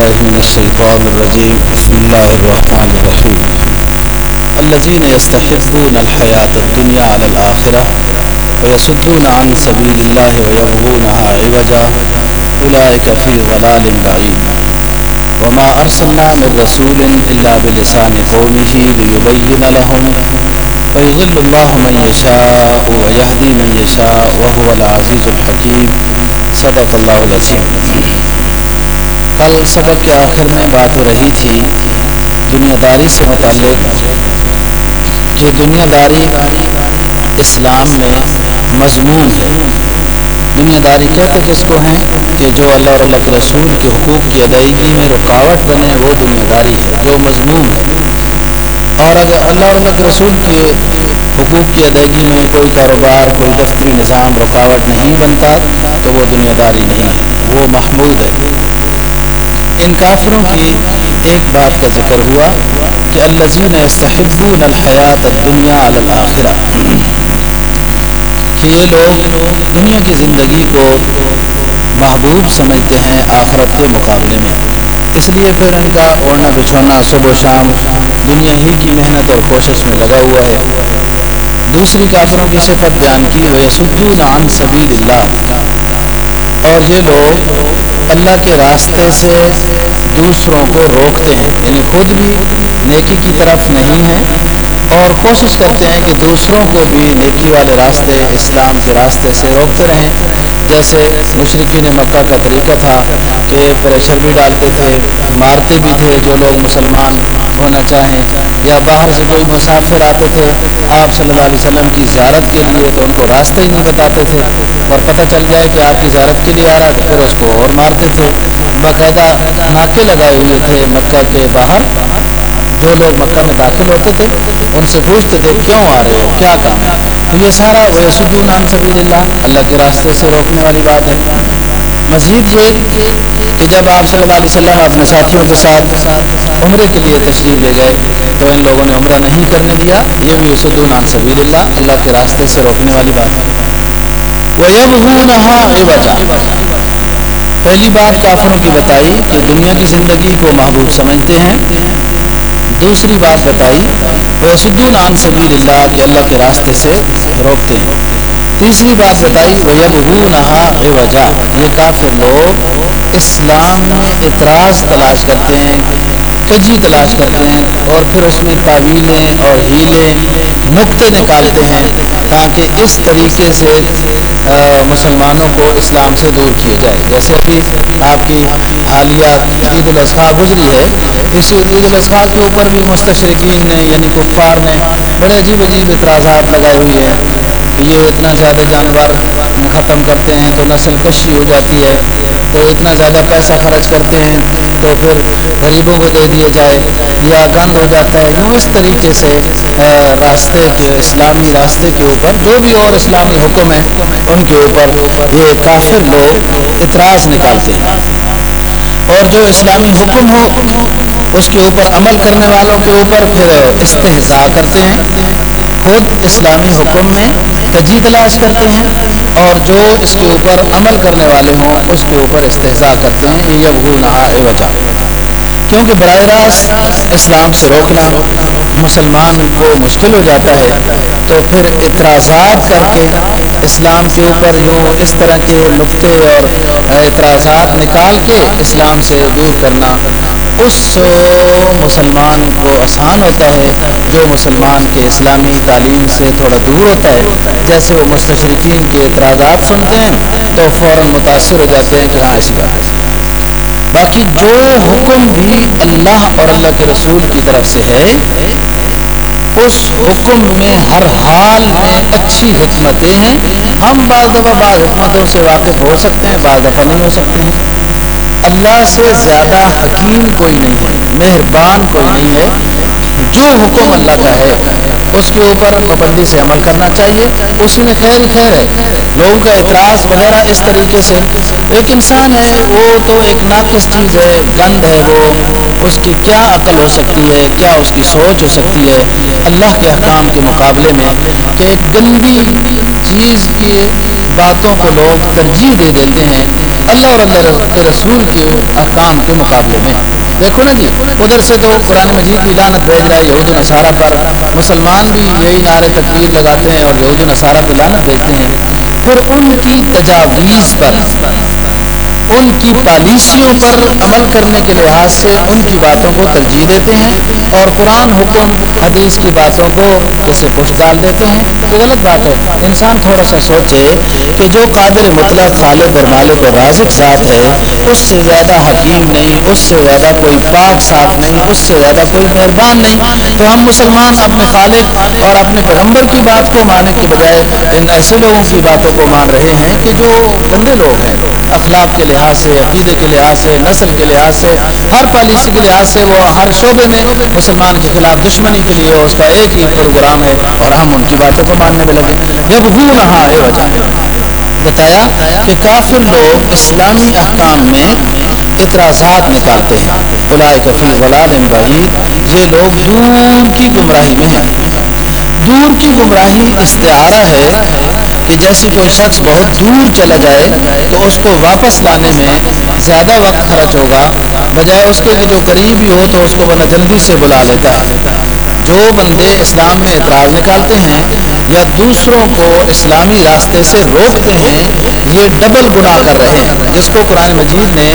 بالله من الشيطان الرجيم بسم الله الرحمن الرحيم الذين يستحبون الحياة الدنيا على الآخرة ويصدون عن سبيل الله ويبغونها عوجا أولئك في ضلال بعيد وما أرسلنا من رسول إلا بلسان قومه ليبين لهم فيضل الله من يشاء ويهدي من يشاء وهو العزيز الحكيم صدق الله العظيم کل سبق کے آخر میں بات ہو رہی تھی دنیا داری سے متعلق کہ دنیا داری اسلام میں مضمون ہے دنیا داری کہتے کس کو ہیں کہ جو اللہ اور اللہ کے رسول کے حقوق کی ادائیگی میں رکاوٹ بنے وہ دنیا داری ہے جو مضمون ہے اور اگر اللہ اور اللہ کے رسول کے حقوق کی ادائیگی میں کوئی کاروبار کوئی دفتری نظام رکاوٹ نہیں بنتا تو وہ دنیا داری نہیں ہے وہ محمود ہے ان کافروں کی ایک بات کا ذکر ہوا کہ الزین استحبون الحیات الدنیا الآخرہ کہ یہ لوگ دنیا کی زندگی کو محبوب سمجھتے ہیں آخرت کے مقابلے میں اس لیے پھر ان کا اوڑھنا بچھونا صبح و شام دنیا ہی کی محنت اور کوشش میں لگا ہوا ہے دوسری کافروں کی صفت بیان کی ہوئے سجون عن سبیل اللہ اور یہ لوگ اللہ کے راستے سے دوسروں کو روکتے ہیں یعنی خود بھی نیکی کی طرف نہیں ہیں اور کوشش کرتے ہیں کہ دوسروں کو بھی نیکی والے راستے اسلام کے راستے سے روکتے رہیں جیسے مشرقین مکہ کا طریقہ تھا کہ پریشر بھی ڈالتے تھے مارتے بھی تھے جو لوگ مسلمان ہونا چاہیں یا باہر سے کوئی مسافر آتے تھے آپ صلی اللہ علیہ وسلم کی زیارت کے لیے تو ان کو راستہ ہی نہیں بتاتے تھے اور پتہ چل جائے کہ آپ کی زیارت کے لیے آ رہا تو پھر اس کو اور مارتے تھے باقاعدہ ناکے لگائے ہوئے تھے مکہ کے باہر جو لوگ مکہ میں داخل ہوتے تھے ان سے پوچھتے تھے کیوں آ رہے ہو کیا کام ہے تو یہ سارا ویسدون عن سبیل اللہ اللہ کے راستے سے روکنے والی بات ہے مزید یہ کہ جب آپ صلی اللہ علیہ وسلم اپنے ساتھیوں کے ساتھ عمرے کے لیے تشریف لے گئے تو ان لوگوں نے عمرہ نہیں کرنے دیا یہ بھی وسدون عن سبیل اللہ اللہ کے راستے سے روکنے والی بات ہے پہلی بات کافروں کی بتائی کہ دنیا کی زندگی کو محبوب سمجھتے ہیں دوسری بات بتائی وہ سدون عن سبیل اللہ کہ اللہ کے راستے سے روکتے ہیں تیسری بات بتائی وہ یبغونہا وجہ یہ کافر لوگ اسلام میں اعتراض تلاش کرتے ہیں کجی تلاش کرتے ہیں اور پھر اس میں تعویلیں اور ہیلیں نقطے نکالتے ہیں تاکہ اس طریقے سے مسلمانوں کو اسلام سے دور کیا جائے جیسے ابھی آپ کی حالیہ عید الاضحیٰ گزری ہے اس عید الاضحیٰ کے اوپر بھی مستشرقین نے یعنی کفار نے بڑے عجیب عجیب اعتراضات لگائے ہوئے ہیں یہ اتنا زیادہ جانور ختم کرتے ہیں تو نسل کشی ہو جاتی ہے تو اتنا زیادہ پیسہ خرچ کرتے ہیں تو پھر غریبوں کو دے دیا جائے یا گند ہو جاتا ہے یوں اس طریقے سے راستے کے اسلامی راستے کے اوپر جو بھی اور اسلامی حکم ہیں ان کے اوپر یہ کافر لوگ اعتراض نکالتے ہیں اور جو اسلامی حکم ہو اس کے اوپر عمل کرنے والوں کے اوپر پھر استحصا کرتے ہیں خود اسلامی حکم میں تجی تلاش کرتے ہیں اور جو اس کے اوپر عمل کرنے والے ہوں اس کے اوپر استحصا کرتے ہیں یہ بھولنا وجہ کیونکہ براہ راست اسلام سے روکنا مسلمان کو مشکل ہو جاتا ہے تو پھر اعتراضات کر کے اسلام کے اوپر یوں اس طرح کے نقطے اور اعتراضات نکال کے اسلام سے دور کرنا اس مسلمان کو آسان ہوتا ہے جو مسلمان کے اسلامی تعلیم سے تھوڑا دور ہوتا ہے جیسے وہ مستشرقین کے اعتراضات سنتے ہیں تو فوراً متاثر ہو جاتے ہیں کہ ہاں ایسی بات باقی جو حکم بھی اللہ اور اللہ کے رسول کی طرف سے ہے اس حکم میں ہر حال میں اچھی حکمتیں ہیں ہم بعض دفعہ بعض حکمتوں سے واقف ہو سکتے ہیں بعض دفعہ نہیں ہو سکتے ہیں۔ اللہ سے زیادہ حکیم کوئی نہیں ہے مہربان کوئی نہیں ہے جو حکم اللہ کا ہے اس کے اوپر پابندی سے عمل کرنا چاہیے اسی میں خیر ہی خیر ہے لوگوں کا اعتراض وغیرہ اس طریقے سے ایک انسان ہے وہ تو ایک ناقص چیز ہے گند ہے وہ اس کی کیا عقل ہو سکتی ہے کیا اس کی سوچ ہو سکتی ہے اللہ کے حکام کے مقابلے میں کہ ایک گندی چیز کی باتوں کو لوگ ترجیح دے دیتے ہیں اللہ اور اللہ کے رسول کے احکام کے مقابلے میں دیکھو نا جی ادھر سے تو قرآن مجید کی لانت بھیج رہا ہے یہود نصارہ پر مسلمان بھی یہی نعرے تکبیر لگاتے ہیں اور یہود نصارہ پہ لانت بھیجتے ہیں پھر ان کی تجاویز پر ان کی پالیسیوں پر عمل کرنے کے لحاظ سے ان کی باتوں کو ترجیح دیتے ہیں اور قرآن حکم حدیث کی باتوں کو اسے پش ڈال دیتے ہیں تو غلط بات ہے انسان تھوڑا سا سوچے کہ جو قادر مطلق خالق اور مالک اور رازق ذات ہے اس سے زیادہ حکیم نہیں اس سے زیادہ کوئی پاک صاف نہیں اس سے زیادہ کوئی مہربان نہیں تو ہم مسلمان اپنے خالق اور اپنے پیغمبر کی بات کو ماننے کے بجائے ان ایسے لوگوں کی باتوں کو مان رہے ہیں کہ جو گندے لوگ ہیں اخلاق کے لحاظ لحاظ سے عقیدے کے لحاظ سے نسل کے لحاظ سے ہر پالیسی کے لحاظ سے وہ ہر شعبے میں مسلمان کے خلاف دشمنی کے لیے اس کا ایک ہی پروگرام ہے اور ہم ان کی باتوں کو ماننے میں لگے جب وہ نہا بتایا کہ کافر لوگ اسلامی احکام میں اعتراضات نکالتے ہیں بلائے کفی ولاد بعید یہ لوگ دور کی گمراہی میں ہیں دور کی گمراہی استعارہ ہے کہ جیسے کوئی شخص بہت دور چلا جائے تو اس کو واپس لانے میں زیادہ وقت خرچ ہوگا بجائے اس کے جو قریب ہی ہو تو اس کو بنا جلدی سے بلا لیتا ہے جو بندے اسلام میں اعتراض نکالتے ہیں یا دوسروں کو اسلامی راستے سے روکتے ہیں یہ ڈبل گناہ کر رہے ہیں جس کو قرآن مجید نے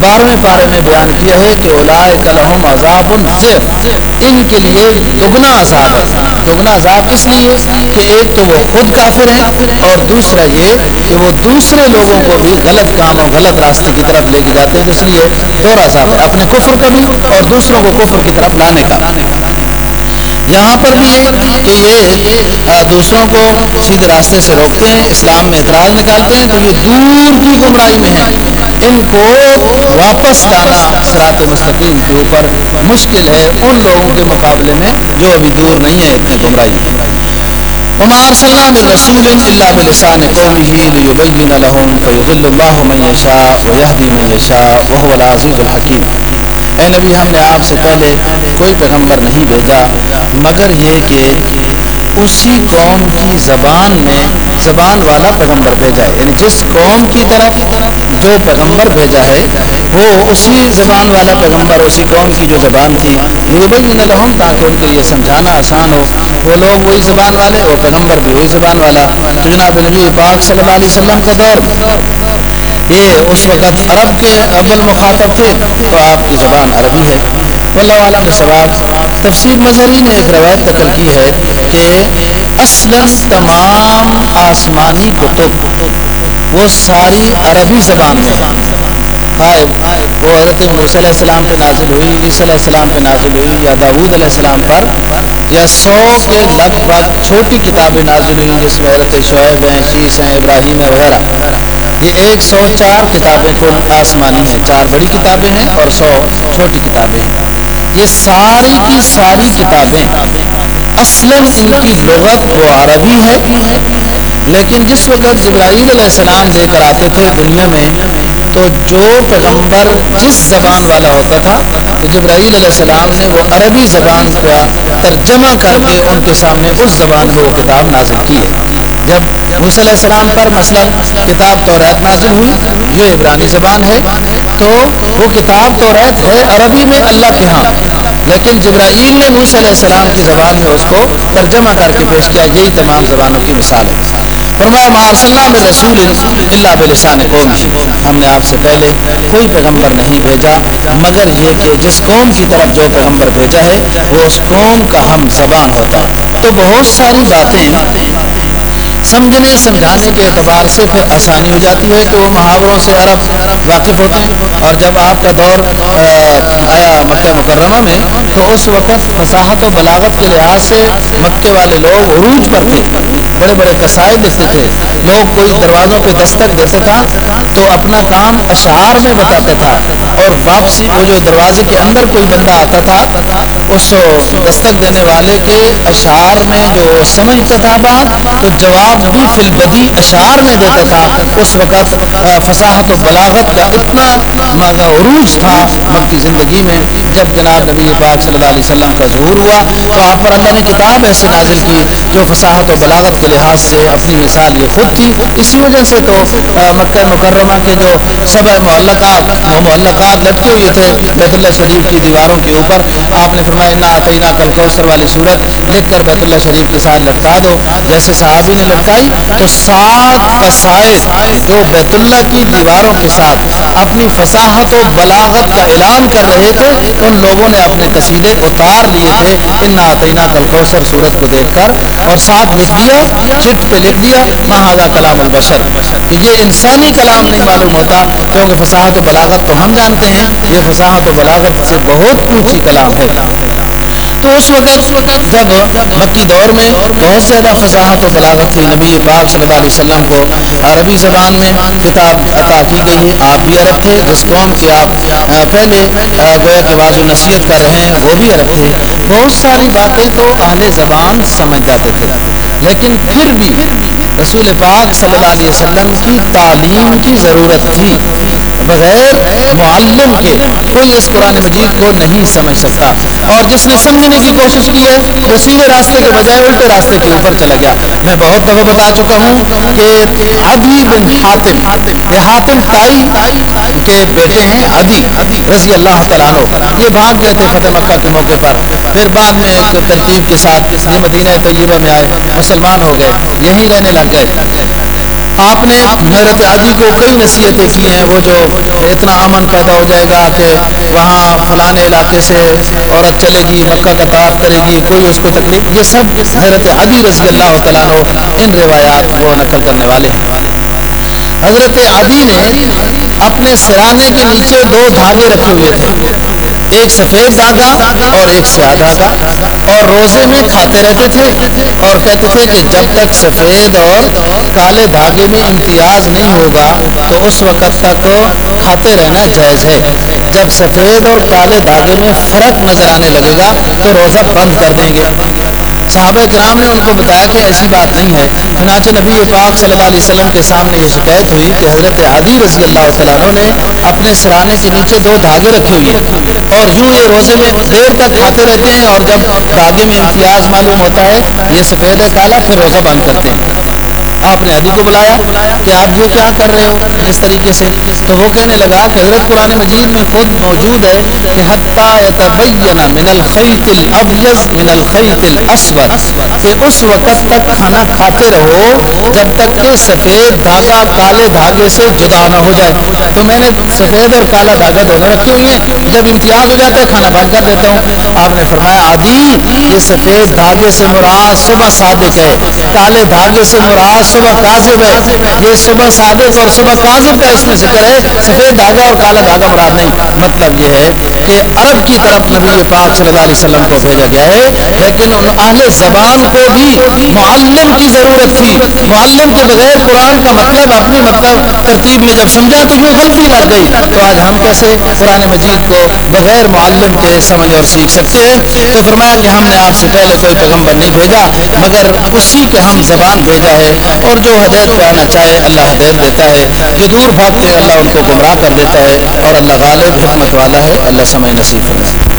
بارہویں پارے میں بیان کیا ہے کہ اولائے کلحم عذاب ان کے لیے دگنا عذاب ہے دگنا عذاب اس لیے کہ ایک تو وہ خود کافر ہیں۔ اور دوسرا یہ کہ وہ دوسرے لوگوں کو بھی غلط کام اور غلط راستے کی طرف لے کے جاتے ہیں اس لیے دو عذاب ہے اپنے کفر کا بھی اور دوسروں کو کفر کی طرف لانے کا یہاں پر بھی کہ یہ دوسروں کو سیدھے راستے سے روکتے ہیں اسلام میں اعتراض نکالتے ہیں تو یہ دور کی گمراہی میں ہیں ان کو واپس لانا سرات مستقیم کے اوپر مشکل ہے ان لوگوں کے مقابلے میں جو ابھی دور نہیں ہیں اتنے گمراہی صلی اللہ علیہ رسول اللہ بلسان قومه ليبين لهم فيضل الله من يشاء ويهدي من يشاء وهو العزيز الحكيم اے نبی ہم نے آپ سے پہلے کوئی پیغمبر نہیں بھیجا مگر یہ کہ اسی قوم کی زبان میں زبان والا پیغمبر بھیجا ہے یعنی جس قوم کی طرف جو پیغمبر بھیجا ہے وہ اسی زبان والا پیغمبر اسی قوم کی جو زبان تھی وہ لہم تاکہ ان کے لیے سمجھانا آسان ہو وہ لوگ وہی زبان والے وہ پیغمبر بھی وہی زبان والا جناب نبی پاک صلی اللہ علیہ وسلم کا دور یہ اس وقت عرب کے اول مخاطب تھے تو آپ کی زبان عربی ہے۔ اللہ عالم ثواب تفسیر مظہری نے ایک روایت نقل کی ہے کہ اصل تمام آسمانی کتب وہ ساری عربی زبان میں وہ حضرت موسیٰ علیہ السلام پہ نازل ہوئی عیسیٰ علیہ السلام پہ نازل ہوئی یا داود علیہ السلام پر یا سو کے لگ بھگ چھوٹی کتابیں نازل ہوئی جس میں حضرت شعیب ہیں شیش ہیں ابراہیم ہیں وغیرہ یہ ایک سو چار کتابیں کل آسمانی ہیں چار بڑی کتابیں ہیں اور سو چھوٹی کتابیں ہیں یہ ساری کی ساری کتابیں اصل ان کی لغت وہ عربی ہے لیکن جس وقت جبرائیل علیہ السلام لے کر آتے تھے دنیا میں تو جو پیغمبر جس زبان والا ہوتا تھا تو جبرائیل علیہ السلام نے وہ عربی زبان کا ترجمہ کر کے ان کے سامنے اس زبان میں وہ کتاب نازل کی ہے جب حسن علیہ السلام پر مثلا کتاب تو ریت نازل ہوئی جو عبرانی زبان ہے تو وہ کتاب تو ریت ہے عربی میں اللہ کے ہاں لیکن جبرائیل نے موسیٰ علیہ السلام کی زبان میں اس کو ترجمہ کر کے پیش کیا یہی تمام زبانوں کی مثال ہے فرمایا ما صلی اللہ علیہ رسول اللہ بلسان قومی ہم نے آپ سے پہلے کوئی پیغمبر نہیں بھیجا مگر یہ کہ جس قوم کی طرف جو پیغمبر بھیجا ہے وہ اس قوم کا ہم زبان ہوتا تو بہت ساری باتیں سمجھنے سمجھانے کے اعتبار سے پھر آسانی ہو جاتی ہے کہ وہ محاوروں سے عرب واقف ہوتے ہیں اور جب آپ کا دور آیا مکہ مکرمہ میں تو اس وقت فصاحت و بلاغت کے لحاظ سے مکے والے لوگ عروج پر تھے بڑے بڑے قصائد دیتے تھے لوگ کوئی دروازوں پہ دستک دیتا تھا تو اپنا کام اشعار میں بتاتا تھا اور واپسی وہ جو دروازے کے اندر کوئی بندہ آتا تھا اس دستک دینے والے کے اشعار میں جو سمجھتا تھا بات تو جواب بھی فی البدی اشعار میں دیتا تھا اس وقت فصاحت و بلاغت کا اتنا عروج تھا مکی زندگی میں جب جناب نبی پاک صلی اللہ علیہ وسلم کا ظہور ہوا تو آپ پر اللہ نے کتاب ایسی نازل کی جو فصاحت و بلاغت کے لحاظ سے اپنی مثال یہ خود تھی اسی وجہ سے تو مکہ مکرمہ کے جو سب معلقات وہ معلقات لٹکے ہوئے تھے بیت اللہ شریف کی دیواروں کے اوپر آپ نے فرمایا نا عطینہ کل کوثر والی صورت لکھ کر بیت اللہ شریف کے ساتھ لٹکا دو جیسے صحابی نے لٹکائی تو سات قصائد جو بیت اللہ کی دیواروں کے ساتھ اپنی فصاحت و بلاغت کا اعلان کر رہے تھے ان لوگوں نے اپنے قصیدے اتار لیے تھے ان نعطینہ کل کوثر صورت کو دیکھ کر اور ساتھ لکھ دیا چٹ پہ لکھ دیا مہاجا کلام البشر کہ یہ انسانی کلام نہیں معلوم ہوتا کیونکہ فصاحت و بلاغت تو ہم جانتے ہیں یہ فصاحت و بلاغت سے بہت اونچی کلام ہے تو اس وقت جب مکی دور میں بہت زیادہ فضاحت و بلاغت تھی نبی پاک صلی اللہ علیہ وسلم کو عربی زبان میں کتاب عطا کی گئی ہے آپ بھی عرب تھے جس قوم کی آپ پہلے گویا کہ واضح نصیحت کر رہے ہیں وہ بھی عرب تھے بہت ساری باتیں تو اہل زبان سمجھ جاتے تھے لیکن پھر بھی رسول پاک صلی اللہ علیہ وسلم کی تعلیم کی ضرورت تھی بغیر معلم کے کوئی اس قرآن مجید کو نہیں سمجھ سکتا اور جس نے سمجھنے کی کوشش کی ہے۔ وہ سیدھے راستے کے بجائے الٹے راستے کے اوپر چلا گیا میں بہت دفعہ بتا چکا ہوں کہ ابھی بن حاتم یہ حاتم تائی کے بیٹے ہیں ادی رضی اللہ تعالیٰ یہ بھاگ گئے تھے فتح مکہ کے موقع پر پھر بعد میں ایک ترکیب کے ساتھ یہ مدینہ طیبہ میں آئے مسلمان ہو گئے یہیں رہنے لگ گئے آپ نے حضرت عدی کو کئی نصیحتیں کی ہیں وہ جو اتنا امن پیدا ہو جائے گا کہ وہاں فلانے علاقے سے عورت چلے گی مکہ کا طواف کرے گی کوئی اس کو تکلیف یہ سب حضرت عدی رضی اللہ تعالیٰ ان روایات وہ نقل کرنے والے ہیں حضرت عدی نے اپنے سرانے کے نیچے دو دھاگے رکھے ہوئے تھے ایک سفید دھاگا اور ایک سیاہ دھاگا اور روزے میں کھاتے رہتے تھے اور کہتے تھے کہ جب تک سفید اور کالے دھاگے میں امتیاز نہیں ہوگا تو اس وقت تک کھاتے رہنا جائز ہے جب سفید اور کالے دھاگے میں فرق نظر آنے لگے گا تو روزہ بند کر دیں گے صحابہ کرام نے ان کو بتایا کہ ایسی بات نہیں ہے چنانچہ نبی پاک صلی اللہ علیہ وسلم کے سامنے یہ شکایت ہوئی کہ حضرت عدی رضی اللہ تعالیٰ نے اپنے سرانے کے نیچے دو دھاگے رکھے ہوئے ہیں اور یوں یہ روزے میں دیر تک کھاتے رہتے ہیں اور جب دھاگے میں امتیاز معلوم ہوتا ہے یہ سفید ہے کالا پھر روزہ بند کرتے ہیں آپ نے عدی کو بلایا کہ آپ یہ کیا کر رہے ہو اس طریقے سے تو وہ کہنے لگا کہ حضرت قرآن مجید میں خود موجود ہے کہ حتیٰ یتبین من الخیط الابیض من الخیط الاسود کہ اس وقت تک کھانا کھاتے رہو جب تک کہ سفید دھاگا کالے دھاگے سے جدا نہ ہو جائے تو میں نے سفید اور کالا دھاگا دونوں رکھے ہوئے ہیں جب امتیاز ہو جاتا ہے کھانا بند کر دیتا ہوں آپ نے فرمایا عدی یہ سفید دھاگے سے مراد صبح صادق ہے کالے دھاگے سے مراد صبح کاذب ہے یہ صبح صادق اور صبح کاذب کا اس میں ذکر ہے سفید دھاگا اور کالا دھاگا مراد نہیں مطلب یہ ہے کہ عرب کی طرف نبی پاک صلی اللہ علیہ وسلم کو بھیجا گیا ہے لیکن ان اہل زبان کو بھی معلم کی ضرورت تھی معلم کے بغیر قرآن کا مطلب اپنی مطلب ترتیب میں جب سمجھا تو یوں غلطی لگ گئی تو آج ہم کیسے قرآن مجید کو بغیر معلم کے سمجھ اور سیکھ سکتے ہیں تو فرمایا کہ ہم نے آپ سے پہلے کوئی پیغمبر نہیں بھیجا مگر اسی کے ہم زبان بھیجا ہے اور جو ہدایت پہ آنا چاہے اللہ ہدایت دیتا ہے جو دور بھاگتے اللہ ان کو گمراہ کر دیتا ہے اور اللہ غالب حکمت والا ہے اللہ سمجھ نصیب فرمائے